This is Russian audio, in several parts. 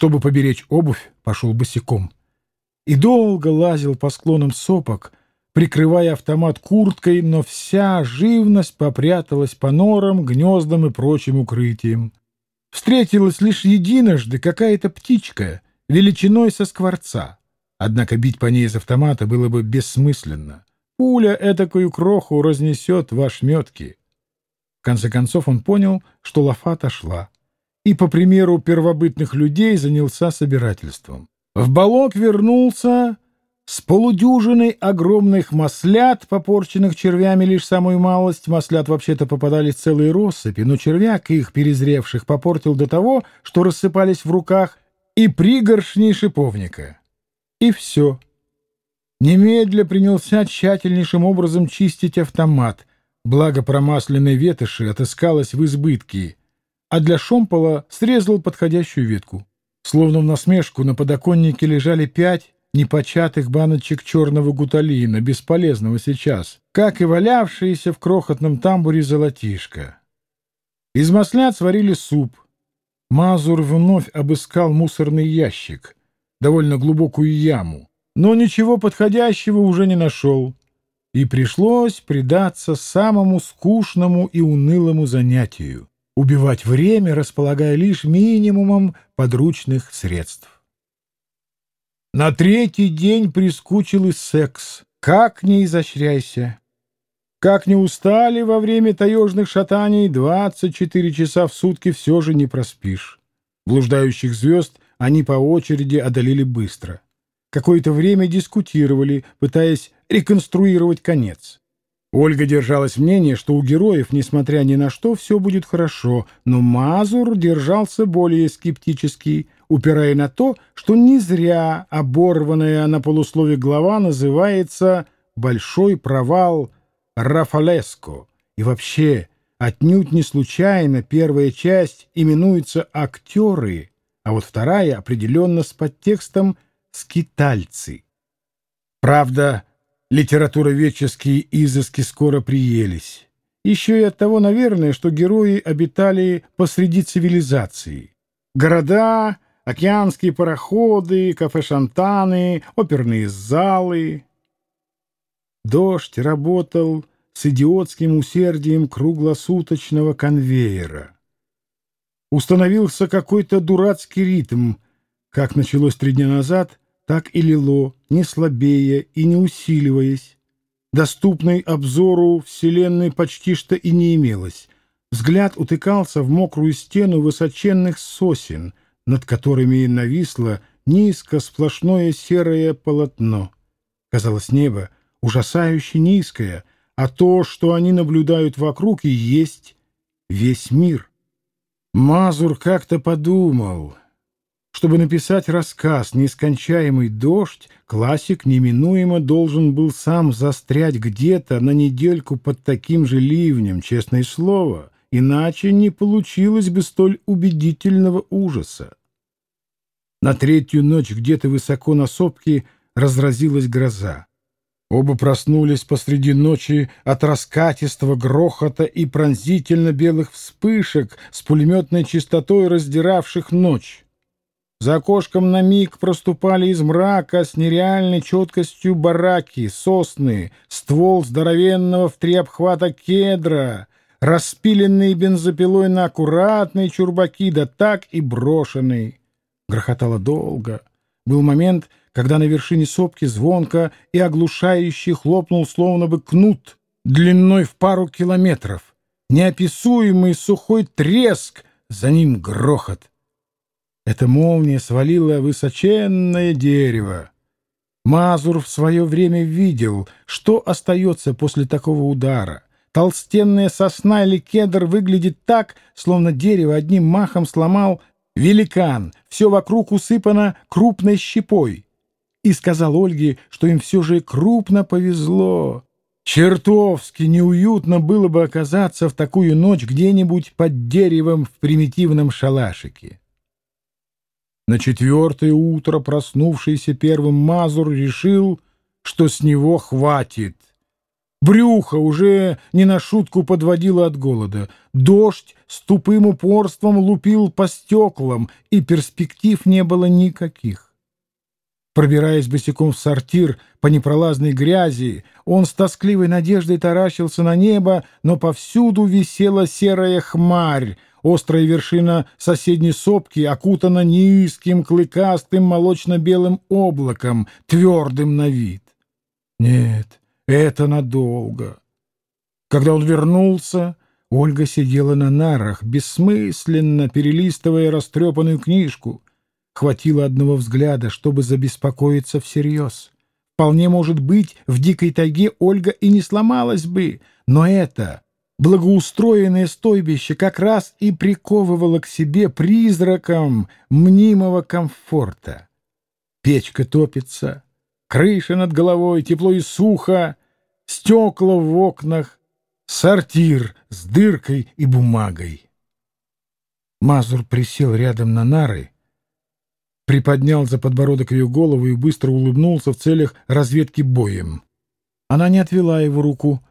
Чтобы поберечь обувь, пошел босиком. И долго лазил по склонам сопок, прикрывая автомат курткой, но вся живность попряталась по норам, гнездам и прочим укрытиям. Встретилась лишь единожды какая-то птичка, величиной со скворца. Однако бить по ней из автомата было бы бессмысленно. Пуля этакую кроху разнесет в ошметки. В конце концов он понял, что лафа отошла, и, по примеру первобытных людей, занялся собирательством. В балок вернулся с полудюжиной огромных маслят, попорченных червями лишь самую малость. Маслят вообще-то попадались целые россыпи, но червяк их, перезревших, попортил до того, что рассыпались в руках, и пригоршни шиповника. И все. Немедля принялся тщательнейшим образом чистить автомат, благо промасленной ветоши отыскалось в избытке, а для шомпола срезал подходящую ветку. Словно в насмешку на подоконнике лежали пять непочатых баночек черного гуталина, бесполезного сейчас, как и валявшиеся в крохотном тамбуре золотишко. Из маслят сварили суп. Мазур вновь обыскал мусорный ящик, довольно глубокую яму, но ничего подходящего уже не нашел, и пришлось предаться самому скучному и унылому занятию — убивать время, располагая лишь минимумом подручных средств. На третий день прискучил и секс. Как не изощряйся. Как не устали во время таежных шатаний, 24 часа в сутки все же не проспишь. Блуждающих звезд они по очереди одолели быстро. Какое-то время дискутировали, пытаясь реконструировать конец. Ольга держалась мнения, что у героев, несмотря ни на что, все будет хорошо, но Мазур держался более скептически, упирая на то, что не зря оборванная на полуслове глава называется «Большой провал Рафалеско». И вообще, отнюдь не случайно первая часть именуется «Актеры», а вот вторая определенно с подтекстом «Скитальцы». Правда, литературоведческие изыски скоро приелись. Еще и от того, наверное, что герои обитали посреди цивилизации. Города, океанские пароходы, кафе-шантаны, оперные залы. Дождь работал с идиотским усердием круглосуточного конвейера. Установился какой-то дурацкий ритм, как началось три дня назад, так и лило, не слабея и не усиливаясь. Доступной обзору Вселенной почти что и не имелось. Взгляд утыкался в мокрую стену высоченных сосен, над которыми нависло низко сплошное серое полотно. Казалось, небо ужасающе низкое, а то, что они наблюдают вокруг, и есть весь мир. Мазур как-то подумал, чтобы написать рассказ «Нескончаемый дождь», классик неминуемо должен был сам застрять где-то на недельку под таким же ливнем, честное слово, иначе не получилось бы столь убедительного ужаса. На третью ночь где-то высоко на сопке разразилась гроза. Оба проснулись посреди ночи от раскатистого грохота и пронзительно белых вспышек с пулеметной частотой раздиравших ночь. За окошком на миг проступали из мрака с нереальной четкостью бараки, сосны, ствол здоровенного в три обхвата кедра, распиленные бензопилой на аккуратные чурбаки, да так и брошенные. Грохотало долго. Был момент, когда на вершине сопки звонко и оглушающе хлопнул словно бы кнут длиной в пару километров. Неописуемый сухой треск, за ним грохот. Эта молния свалила высоченное дерево. Мазур в свое время видел, что остается после такого удара. Толстенная сосна или кедр выглядит так, словно дерево одним махом сломал великан, все вокруг усыпано крупной щепой. И сказал Ольге, что им все же крупно повезло. Чертовски неуютно было бы оказаться в такую ночь где-нибудь под деревом в примитивном шалашике. На четвертое утро проснувшийся первым Мазур решил, что с него хватит. Брюхо уже не на шутку подводило от голода. Дождь с тупым упорством лупил по стеклам, и перспектив не было никаких. Пробираясь босиком в сортир по непролазной грязи, он с тоскливой надеждой таращился на небо, но повсюду висела серая хмарь, острая вершина соседней сопки окутана низким, клыкастым, молочно-белым облаком, твердым на вид. Нет, это надолго. Когда он вернулся, Ольга сидела на нарах, бессмысленно перелистывая растрепанную книжку. Хватило одного взгляда, чтобы забеспокоиться всерьез. Вполне может быть, в дикой тайге Ольга и не сломалась бы, но это благоустроенное стойбище как раз и приковывало к себе призраком мнимого комфорта. Печка топится, крыша над головой, тепло и сухо, стекла в окнах, сортир с дыркой и бумагой. Мазур присел рядом на нары, приподнял за подбородок ее голову и быстро улыбнулся в целях разведки боем. Она не отвела его руку,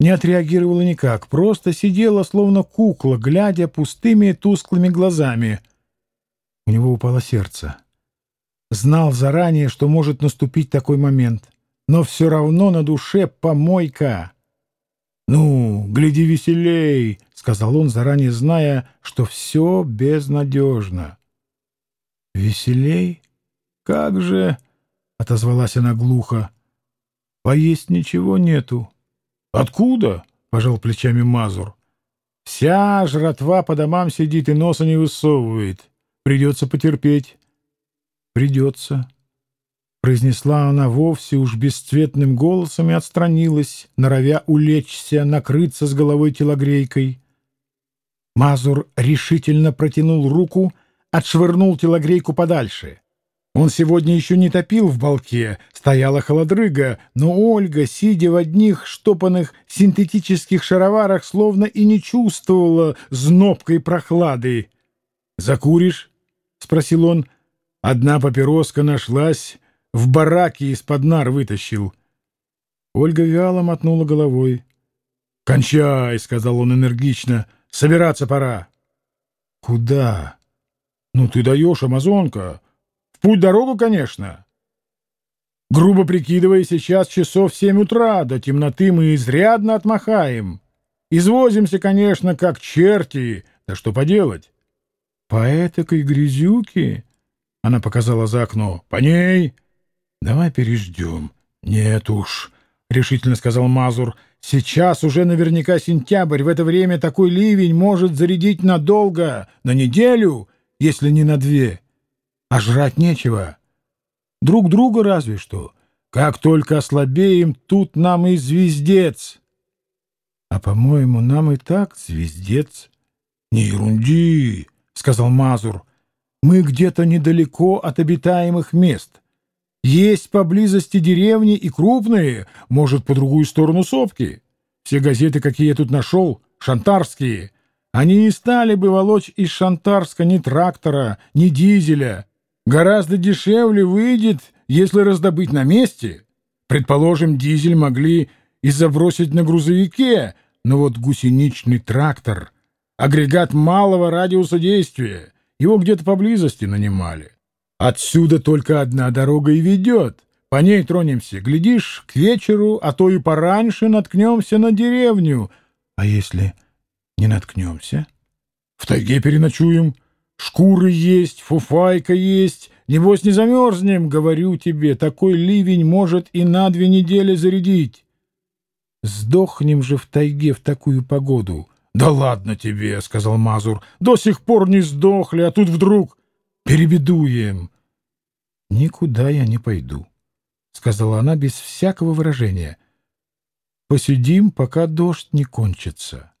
не отреагировала никак, просто сидела, словно кукла, глядя пустыми тусклыми глазами. У него упало сердце. Знал заранее, что может наступить такой момент — но все равно на душе помойка. «Ну, гляди веселей», — сказал он, заранее зная, что все безнадежно. «Веселей? Как же?» — отозвалась она глухо. «Поесть ничего нету». «Откуда?» — пожал плечами Мазур. «Вся жратва по домам сидит и носа не высовывает. Придется потерпеть». «Придется», произнесла она вовсе уж бесцветным голосом и отстранилась, норовя улечься, накрыться с головой телогрейкой. Мазур решительно протянул руку, отшвырнул телогрейку подальше. Он сегодня еще не топил в балке, стояла холодрыга, но Ольга, сидя в одних штопанных синтетических шароварах, словно и не чувствовала знобкой прохлады. «Закуришь?» — спросил он. Одна папироска нашлась, в бараке из-под нар вытащил. Ольга вяло мотнула головой. «Кончай!» — сказал он энергично. «Собираться пора». «Куда?» «Ну ты даешь, амазонка. В путь дорогу, конечно». Грубо прикидывая, сейчас часов семь утра, до темноты мы изрядно отмахаем. Извозимся, конечно, как черти, да что поделать. По этакой грязюке, — она показала за окно, — по ней Давай переждем. Нет уж, — решительно сказал Мазур. Сейчас уже наверняка сентябрь. В это время такой ливень может зарядить надолго, на неделю, если не на две. А жрать нечего. Друг друга разве что. Как только ослабеем, тут нам и звездец. А, по-моему, нам и так звездец. Не ерунди, — сказал Мазур. Мы где-то недалеко от обитаемых мест. Есть поблизости деревни и крупные, может, по другую сторону сопки. Все газеты, какие я тут нашел, шантарские. Они не стали бы волочь из Шантарска ни трактора, ни дизеля. Гораздо дешевле выйдет, если раздобыть на месте. Предположим, дизель могли и забросить на грузовике, но вот гусеничный трактор — агрегат малого радиуса действия. Его где-то поблизости нанимали. Отсюда только одна дорога и ведет. По ней тронемся. Глядишь, к вечеру, а то и пораньше наткнемся на деревню. А если не наткнемся? В тайге переночуем. Шкуры есть, фуфайка есть. Небось не замерзнем, говорю тебе. Такой ливень может и на две недели зарядить. Сдохнем же в тайге в такую погоду. Да ладно тебе, — сказал Мазур. До сих пор не сдохли, а тут вдруг... Перебедуем. Никуда я не пойду, сказала она без всякого выражения. Посидим, пока дождь не кончится.